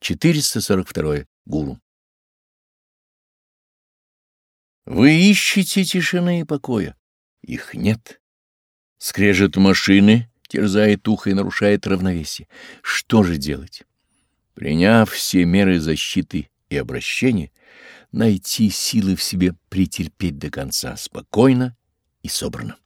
442. Гуру. Вы ищете тишины и покоя. Их нет. Скрежет машины, терзает ухо и нарушает равновесие. Что же делать? Приняв все меры защиты и обращения, найти силы в себе претерпеть до конца спокойно и собрано.